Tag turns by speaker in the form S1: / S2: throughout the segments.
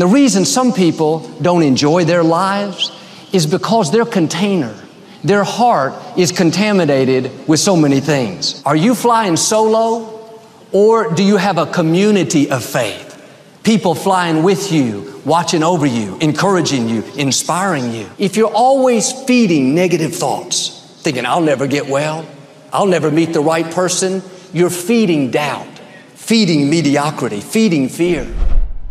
S1: And the reason some people don't enjoy their lives is because their container, their heart is contaminated with so many things. Are you flying solo or do you have a community of faith? People flying with you, watching over you, encouraging you, inspiring you. If you're always feeding negative thoughts, thinking, I'll never get well, I'll never meet the right person, you're feeding doubt, feeding mediocrity, feeding fear.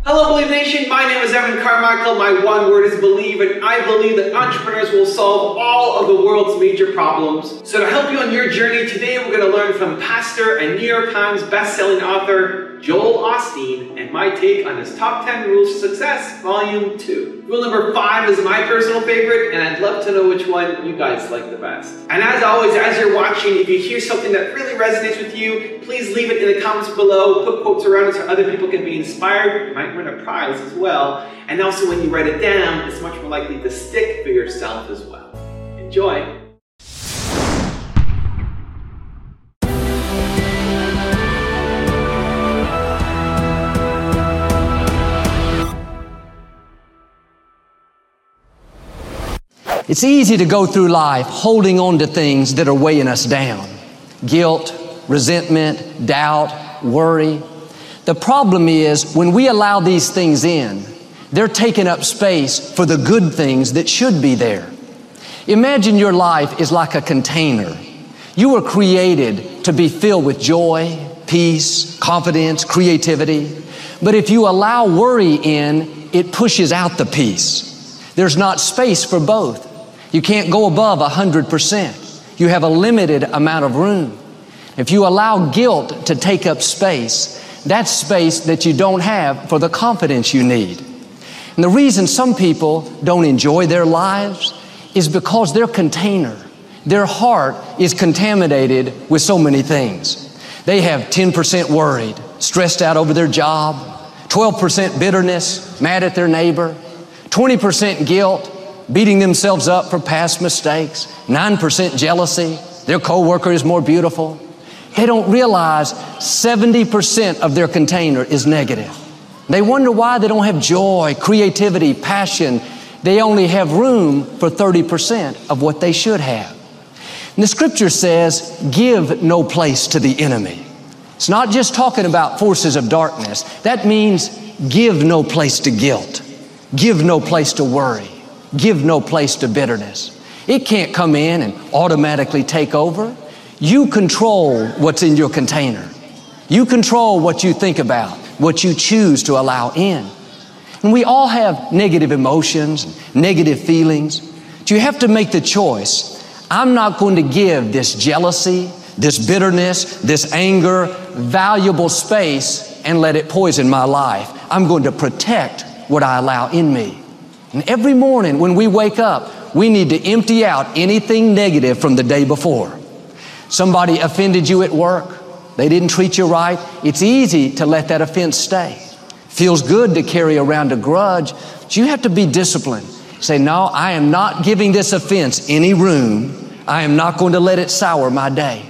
S2: Hello, Believe Nation. My name is Evan Carmichael. My one word is believe, and I believe that entrepreneurs will solve all of the world's major problems. So, to help you on your journey, today we're going to learn from pastor and New York Times best-selling author Joel Osteen and my take on his top 10 rules to success, volume 2. Rule number 5 is my personal favorite, and I'd love to know which one you guys like the best. And as always, as you're watching, if you hear something that really resonates with you, please leave it in the comments below. Put quotes around it so other people can be inspired. You might win a prize as well. And also, when you write it down, it's much more likely to stick for yourself as well. Enjoy!
S1: It's easy to go through life holding on to things that are weighing us down guilt, resentment, doubt, worry. The problem is when we allow these things in, they're taking up space for the good things that should be there. Imagine your life is like a container. You were created to be filled with joy, peace, confidence, creativity. But if you allow worry in, it pushes out the peace. There's not space for both. You can't go above 100%. You have a limited amount of room. If you allow guilt to take up space, that's space that you don't have for the confidence you need. And the reason some people don't enjoy their lives is because their container, their heart is contaminated with so many things. They have 10% worried, stressed out over their job, 12% bitterness, mad at their neighbor, 20% guilt, beating themselves up for past mistakes, 9% jealousy, their coworker is more beautiful. They don't realize 70% of their container is negative. They wonder why they don't have joy, creativity, passion. They only have room for 30% of what they should have. And the scripture says, give no place to the enemy. It's not just talking about forces of darkness. That means give no place to guilt. Give no place to worry. Give no place to bitterness. It can't come in and automatically take over. You control what's in your container. You control what you think about, what you choose to allow in. And we all have negative emotions, negative feelings. But you have to make the choice. I'm not going to give this jealousy, this bitterness, this anger, valuable space and let it poison my life. I'm going to protect what I allow in me. And every morning when we wake up, we need to empty out anything negative from the day before. Somebody offended you at work. They didn't treat you right. It's easy to let that offense stay. Feels good to carry around a grudge, but you have to be disciplined. Say, no, I am not giving this offense any room. I am not going to let it sour my day.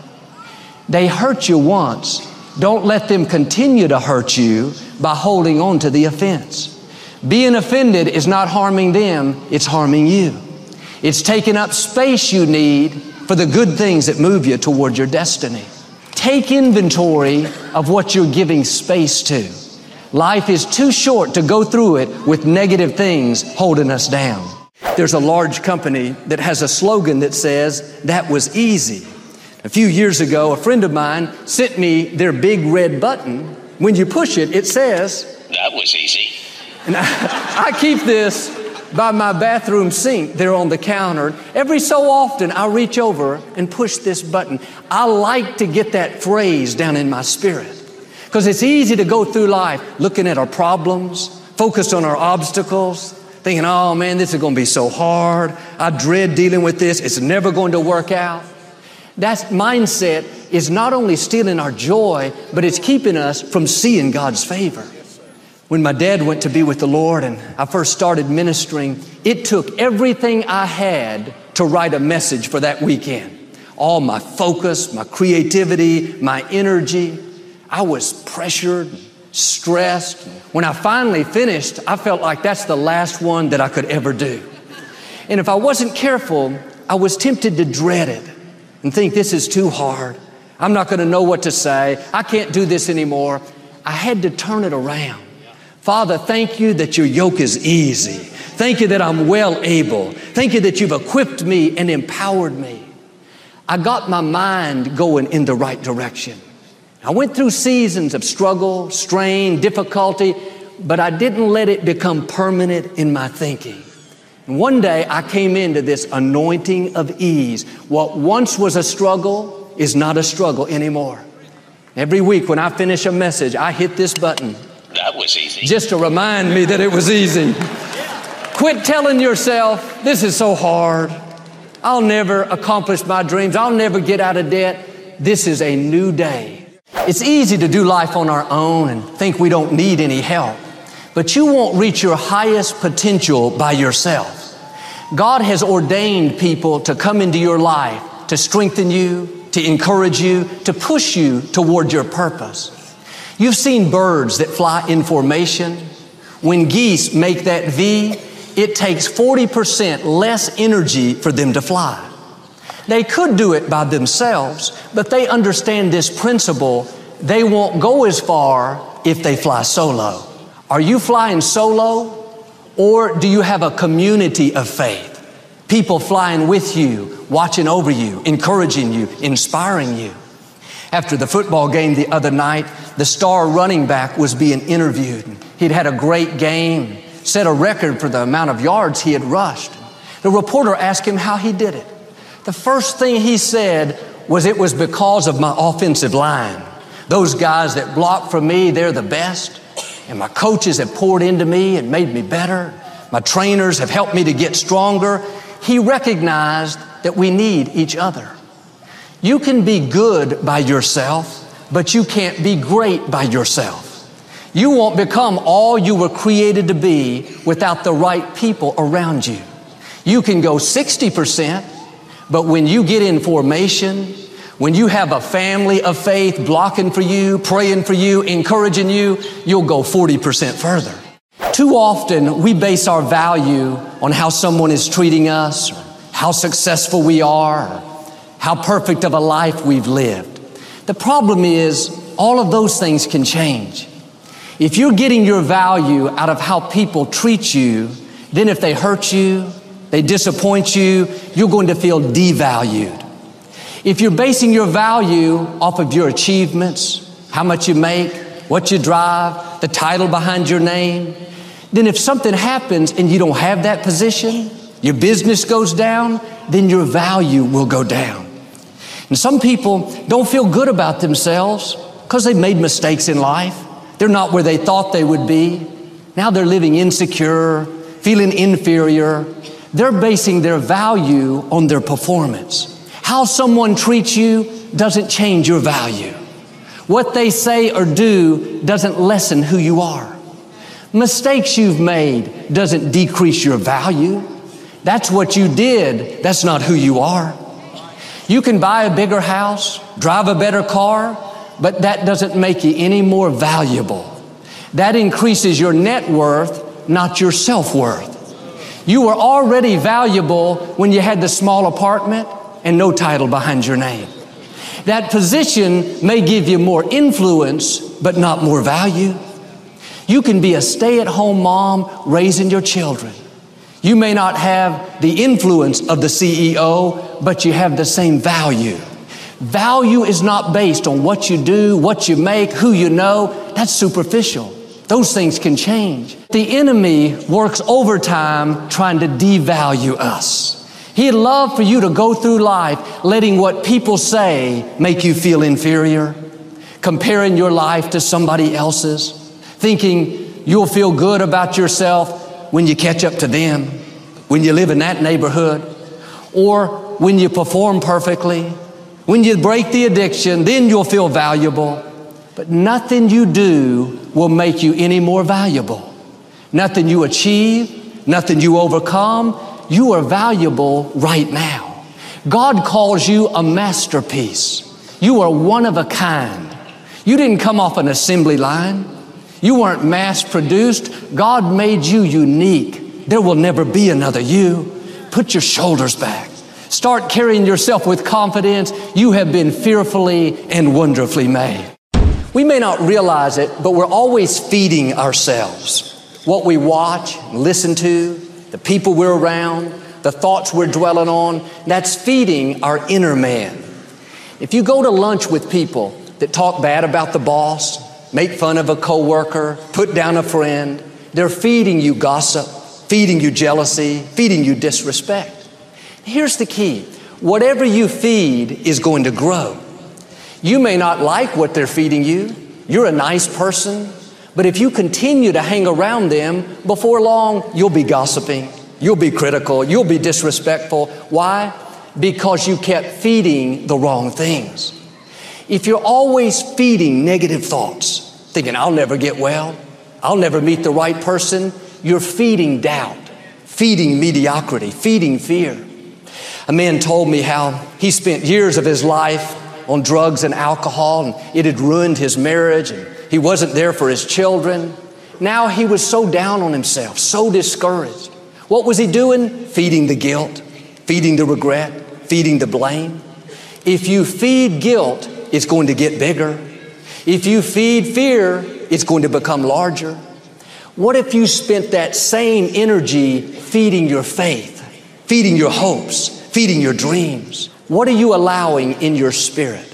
S1: They hurt you once. Don't let them continue to hurt you by holding on to the offense. Being offended is not harming them, it's harming you. It's taking up space you need for the good things that move you toward your destiny. Take inventory of what you're giving space to. Life is too short to go through it with negative things holding us down. There's a large company that has a slogan that says, that was easy. A few years ago, a friend of mine sent me their big red button. When you push it, it says,
S3: That was easy.
S1: and I, I keep this by my bathroom sink there on the counter. Every so often, I reach over and push this button. I like to get that phrase down in my spirit because it's easy to go through life looking at our problems, focused on our obstacles, thinking, oh man, this is going to be so hard. I dread dealing with this. It's never going to work out. That mindset is not only stealing our joy, but it's keeping us from seeing God's favor. When my dad went to be with the Lord and I first started ministering, it took everything I had to write a message for that weekend. All my focus, my creativity, my energy. I was pressured, stressed. When I finally finished, I felt like that's the last one that I could ever do. And if I wasn't careful, I was tempted to dread it and think this is too hard. I'm not going to know what to say. I can't do this anymore. I had to turn it around. Father, thank you that your yoke is easy. Thank you that I'm well able. Thank you that you've equipped me and empowered me. I got my mind going in the right direction. I went through seasons of struggle, strain, difficulty, but I didn't let it become permanent in my thinking. And one day I came into this anointing of ease. What once was a struggle is not a struggle anymore. Every week when I finish a message, I hit this button.
S3: That was easy.
S1: Just to remind me that it was easy. Quit telling yourself, this is so hard. I'll never accomplish my dreams. I'll never get out of debt. This is a new day. It's easy to do life on our own and think we don't need any help, but you won't reach your highest potential by yourself. God has ordained people to come into your life to strengthen you, to encourage you, to push you toward your purpose. You've seen birds that fly in formation. When geese make that V, it takes 40% less energy for them to fly. They could do it by themselves, but they understand this principle. They won't go as far if they fly solo. Are you flying solo or do you have a community of faith? People flying with you, watching over you, encouraging you, inspiring you. After the football game the other night, the star running back was being interviewed. He'd had a great game, set a record for the amount of yards he had rushed. The reporter asked him how he did it. The first thing he said was it was because of my offensive line. Those guys that block for me, they're the best. And my coaches have poured into me and made me better. My trainers have helped me to get stronger. He recognized that we need each other. You can be good by yourself, but you can't be great by yourself. You won't become all you were created to be without the right people around you. You can go 60%, but when you get in formation, when you have a family of faith blocking for you, praying for you, encouraging you, you'll go 40% further. Too often we base our value on how someone is treating us, how successful we are, how perfect of a life we've lived. The problem is all of those things can change. If you're getting your value out of how people treat you, then if they hurt you, they disappoint you, you're going to feel devalued. If you're basing your value off of your achievements, how much you make, what you drive, the title behind your name, then if something happens and you don't have that position, your business goes down, then your value will go down. And some people don't feel good about themselves because they've made mistakes in life. They're not where they thought they would be. Now they're living insecure, feeling inferior. They're basing their value on their performance. How someone treats you doesn't change your value. What they say or do doesn't lessen who you are. Mistakes you've made doesn't decrease your value. That's what you did. That's not who you are. You can buy a bigger house, drive a better car, but that doesn't make you any more valuable. That increases your net worth, not your self worth. You were already valuable when you had the small apartment and no title behind your name. That position may give you more influence, but not more value. You can be a stay at home mom raising your children. You may not have the influence of the CEO, but you have the same value. Value is not based on what you do, what you make, who you know. That's superficial. Those things can change. The enemy works overtime trying to devalue us. He'd love for you to go through life letting what people say make you feel inferior, comparing your life to somebody else's, thinking you'll feel good about yourself when you catch up to them, when you live in that neighborhood, or when you perform perfectly, when you break the addiction, then you'll feel valuable. But nothing you do will make you any more valuable. Nothing you achieve, nothing you overcome, you are valuable right now. God calls you a masterpiece. You are one of a kind. You didn't come off an assembly line. You weren't mass produced. God made you unique. There will never be another you. Put your shoulders back. Start carrying yourself with confidence. You have been fearfully and wonderfully made. We may not realize it, but we're always feeding ourselves. What we watch, and listen to, the people we're around, the thoughts we're dwelling on, that's feeding our inner man. If you go to lunch with people that talk bad about the boss, make fun of a coworker, put down a friend, they're feeding you gossip, feeding you jealousy, feeding you disrespect. Here's the key. Whatever you feed is going to grow. You may not like what they're feeding you. You're a nice person. But if you continue to hang around them, before long, you'll be gossiping. You'll be critical. You'll be disrespectful. Why? Because you kept feeding the wrong things. If you're always feeding negative thoughts, thinking, I'll never get well, I'll never meet the right person, you're feeding doubt, feeding mediocrity, feeding fear. A man told me how he spent years of his life on drugs and alcohol, and it had ruined his marriage, and he wasn't there for his children. Now he was so down on himself, so discouraged. What was he doing? Feeding the guilt, feeding the regret, feeding the blame. If you feed guilt, it's going to get bigger. If you feed fear, it's going to become larger. What if you spent that same energy feeding your faith, feeding your hopes, feeding your dreams? What are you allowing in your spirit?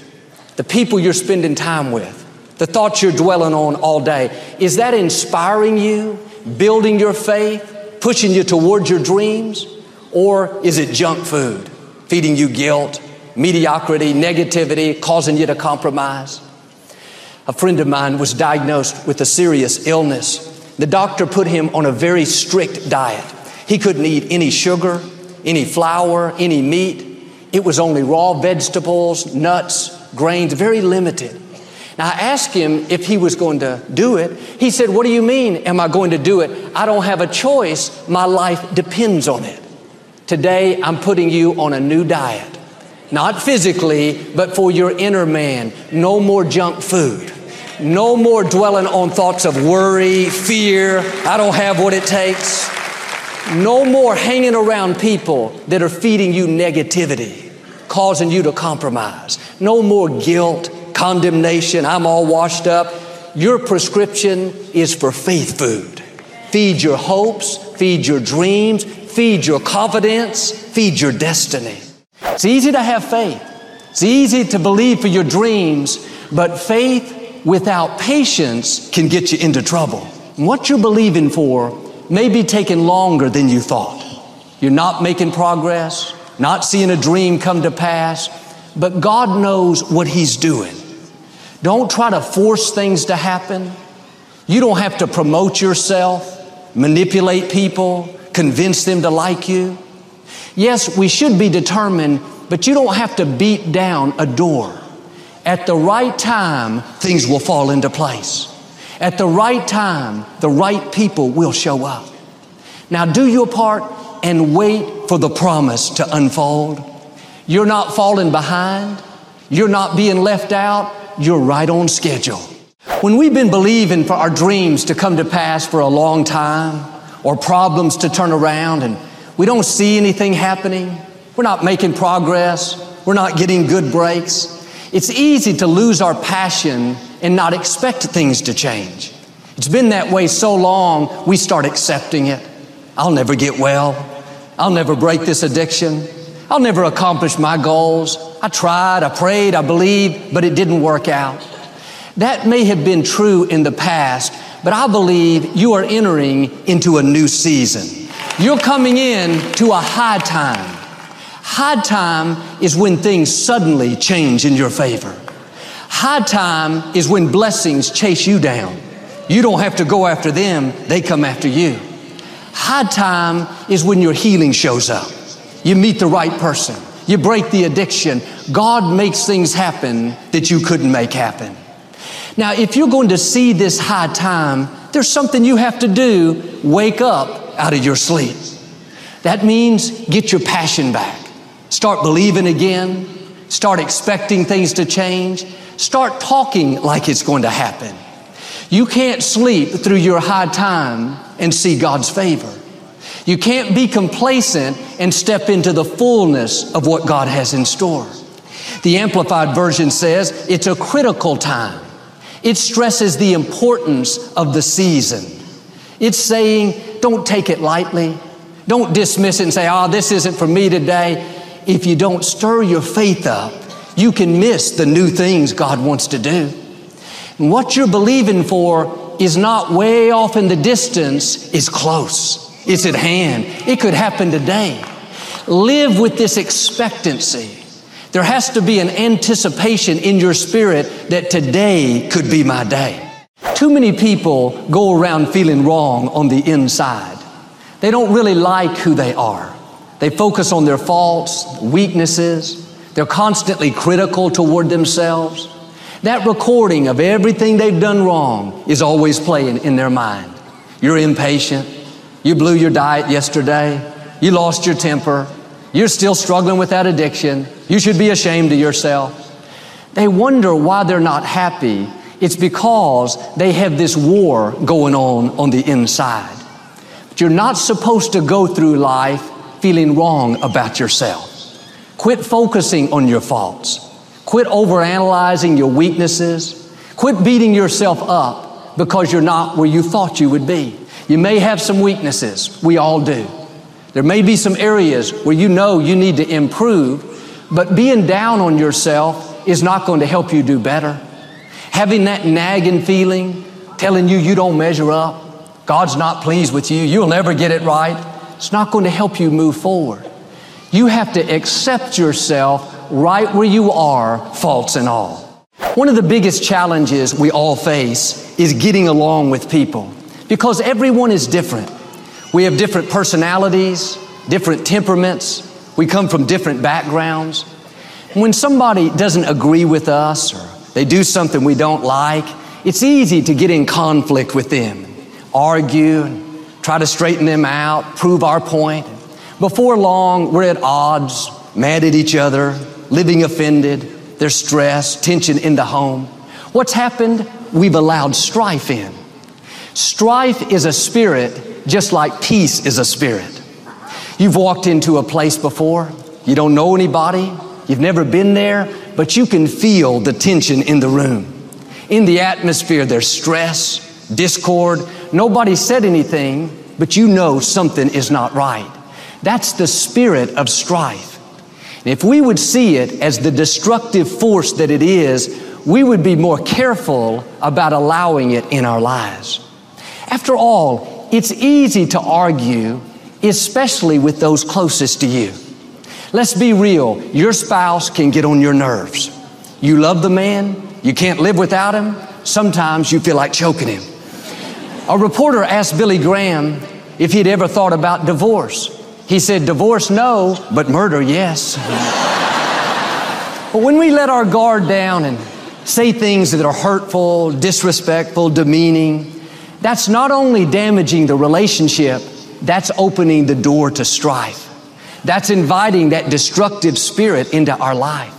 S1: The people you're spending time with, the thoughts you're dwelling on all day, is that inspiring you, building your faith, pushing you towards your dreams? Or is it junk food, feeding you guilt, mediocrity, negativity, causing you to compromise? A friend of mine was diagnosed with a serious illness. The doctor put him on a very strict diet. He couldn't eat any sugar, any flour, any meat. It was only raw vegetables, nuts, grains, very limited. Now, I asked him if he was going to do it. He said, What do you mean, am I going to do it? I don't have a choice. My life depends on it. Today, I'm putting you on a new diet. Not physically, but for your inner man. No more junk food. No more dwelling on thoughts of worry, fear. I don't have what it takes. No more hanging around people that are feeding you negativity, causing you to compromise. No more guilt, condemnation. I'm all washed up. Your prescription is for faith food. Feed your hopes, feed your dreams, feed your confidence, feed your destiny. It's easy to have faith. It's easy to believe for your dreams, but faith without patience can get you into trouble. what you're believing for may be taking longer than you thought. You're not making progress, not seeing a dream come to pass, but God knows what He's doing. Don't try to force things to happen. You don't have to promote yourself, manipulate people, convince them to like you. Yes, we should be determined, but you don't have to beat down a door. At the right time, things will fall into place. At the right time, the right people will show up. Now do your part and wait for the promise to unfold. You're not falling behind. You're not being left out. You're right on schedule. When we've been believing for our dreams to come to pass for a long time or problems to turn around and we don't see anything happening, we're not making progress, we're not getting good breaks, it's easy to lose our passion and not expect things to change. It's been that way so long, we start accepting it. I'll never get well. I'll never break this addiction. I'll never accomplish my goals. I tried, I prayed, I believed, but it didn't work out. That may have been true in the past, but I believe you are entering into a new season. You're coming in to a high time. High time is when things suddenly change in your favor. High time is when blessings chase you down. You don't have to go after them, they come after you. High time is when your healing shows up. You meet the right person. You break the addiction. God makes things happen that you couldn't make happen. Now, if you're going to see this high time, there's something you have to do. Wake up out of your sleep. That means get your passion back. Start believing again. Start expecting things to change. Start talking like it's going to happen. You can't sleep through your high time and see God's favor. You can't be complacent and step into the fullness of what God has in store. The Amplified Version says it's a critical time. It stresses the importance of the season. It's saying, don't take it lightly. Don't dismiss it and say, oh, this isn't for me today. If you don't stir your faith up, you can miss the new things God wants to do. And what you're believing for is not way off in the distance, it's close. It's at hand. It could happen today. Live with this expectancy. There has to be an anticipation in your spirit that today could be my day. Too many people go around feeling wrong on the inside. They don't really like who they are. They focus on their faults, weaknesses. They're constantly critical toward themselves. That recording of everything they've done wrong is always playing in their mind. You're impatient. You blew your diet yesterday. You lost your temper. You're still struggling with that addiction. You should be ashamed of yourself. They wonder why they're not happy. It's because they have this war going on on the inside. But you're not supposed to go through life feeling wrong about yourself. Quit focusing on your faults. Quit overanalyzing your weaknesses. Quit beating yourself up because you're not where you thought you would be. You may have some weaknesses. We all do. There may be some areas where you know you need to improve, but being down on yourself is not going to help you do better. Having that nagging feeling, telling you you don't measure up, God's not pleased with you, you'll never get it right, it's not going to help you move forward. You have to accept yourself right where you are, faults and all. One of the biggest challenges we all face is getting along with people because everyone is different. We have different personalities, different temperaments. We come from different backgrounds. When somebody doesn't agree with us or they do something we don't like, it's easy to get in conflict with them, argue, try to straighten them out, prove our point. Before long, we're at odds, mad at each other, living offended, there's stress, tension in the home. What's happened? We've allowed strife in. Strife is a spirit just like peace is a spirit. You've walked into a place before, you don't know anybody, you've never been there, but you can feel the tension in the room. In the atmosphere, there's stress, discord. Nobody said anything, but you know something is not right. That's the spirit of strife. And if we would see it as the destructive force that it is, we would be more careful about allowing it in our lives. After all, it's easy to argue, especially with those closest to you. Let's be real. Your spouse can get on your nerves. You love the man. You can't live without him. Sometimes you feel like choking him. A reporter asked Billy Graham if he'd ever thought about divorce. He said, divorce, no, but murder, yes. but when we let our guard down and say things that are hurtful, disrespectful, demeaning, that's not only damaging the relationship, that's opening the door to strife. That's inviting that destructive spirit into our life.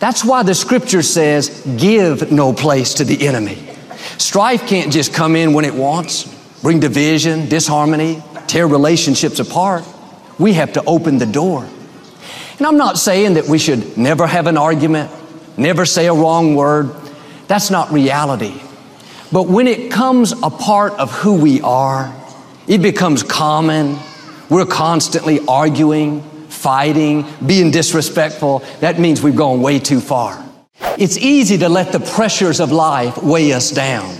S1: That's why the scripture says, give no place to the enemy. Strife can't just come in when it wants, bring division, disharmony, tear relationships apart. We have to open the door. And I'm not saying that we should never have an argument, never say a wrong word. That's not reality. But when it comes a part of who we are, it becomes common. We're constantly arguing, fighting, being disrespectful. That means we've gone way too far. It's easy to let the pressures of life weigh us down.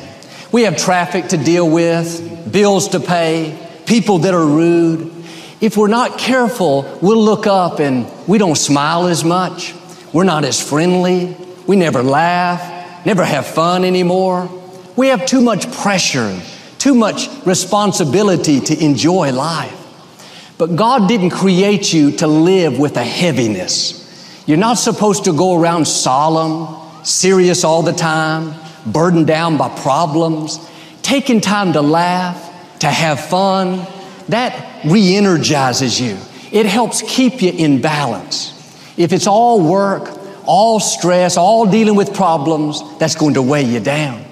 S1: We have traffic to deal with, bills to pay, people that are rude. If we're not careful, we'll look up and we don't smile as much. We're not as friendly. We never laugh, never have fun anymore. We have too much pressure, too much responsibility to enjoy life. But God didn't create you to live with a heaviness. You're not supposed to go around solemn, serious all the time, burdened down by problems. Taking time to laugh, to have fun, that re energizes you. It helps keep you in balance. If it's all work, all stress, all dealing with problems, that's going to weigh you down.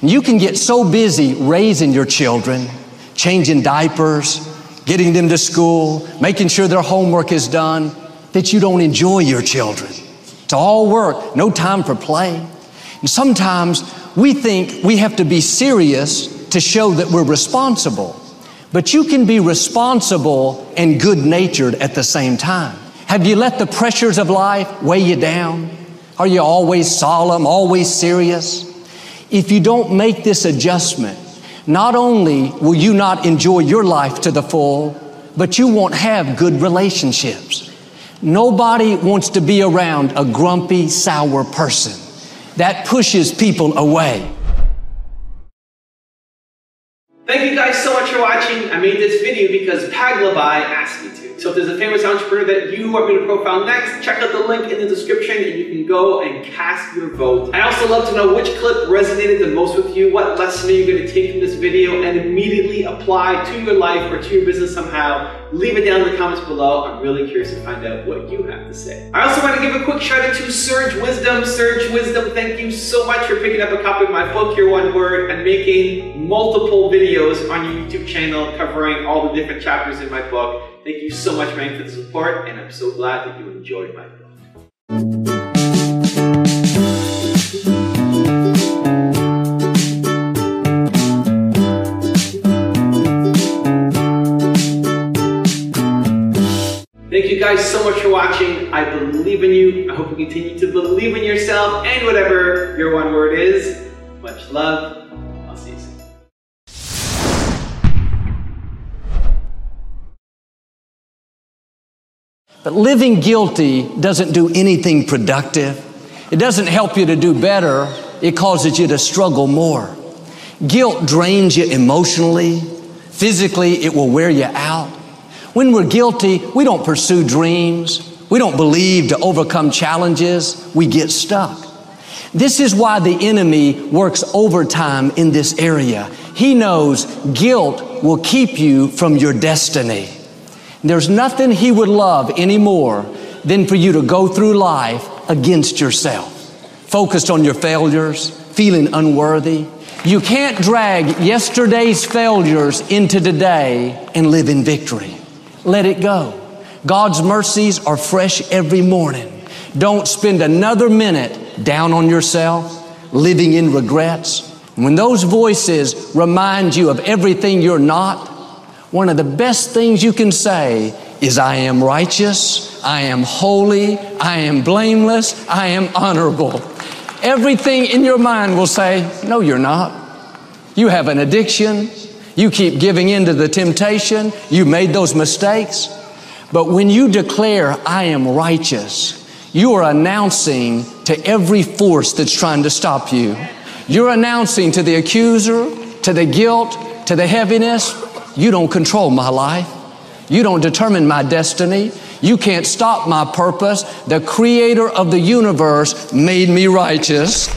S1: You can get so busy raising your children, changing diapers, getting them to school, making sure their homework is done, that you don't enjoy your children. It's all work, no time for play. And sometimes we think we have to be serious to show that we're responsible. But you can be responsible and good natured at the same time. Have you let the pressures of life weigh you down? Are you always solemn, always serious? If you don't make this adjustment, not only will you not enjoy your life to the full, but you won't have good relationships. Nobody wants to be around a grumpy, sour person. That pushes people away.
S2: Thank you guys so much for watching. I made this video because Paglabai asked me. So if there's a famous entrepreneur that you want me to profile next, check out the link in the description and you can go and cast your vote. I also love to know which clip resonated the most with you, what lesson are you going to take from this video and immediately apply to your life or to your business somehow. Leave it down in the comments below. I'm really curious to find out what you have to say. I also want to give a quick shout out to Surge Wisdom. Surge Wisdom, thank you so much for picking up a copy of my book, Your One Word, and making multiple videos on your YouTube channel covering all the different chapters in my book. Thank you so much, man, for the support, and I'm so glad that you enjoyed my book. Thank you guys so much for watching. I believe in you. I hope you continue to believe in yourself and whatever your one word is. Much love.
S1: But living guilty doesn't do anything productive. It doesn't help you to do better. It causes you to struggle more. Guilt drains you emotionally. Physically, it will wear you out. When we're guilty, we don't pursue dreams. We don't believe to overcome challenges. We get stuck. This is why the enemy works overtime in this area. He knows guilt will keep you from your destiny. There's nothing He would love any more than for you to go through life against yourself, focused on your failures, feeling unworthy. You can't drag yesterday's failures into today and live in victory. Let it go. God's mercies are fresh every morning. Don't spend another minute down on yourself, living in regrets. When those voices remind you of everything you're not, one of the best things you can say is, I am righteous, I am holy, I am blameless, I am honorable. Everything in your mind will say, No, you're not. You have an addiction. You keep giving in to the temptation. You made those mistakes. But when you declare, I am righteous, you are announcing to every force that's trying to stop you. You're announcing to the accuser, to the guilt, to the heaviness, you don't control my life. You don't determine my destiny. You can't stop my purpose. The creator of the universe made me righteous.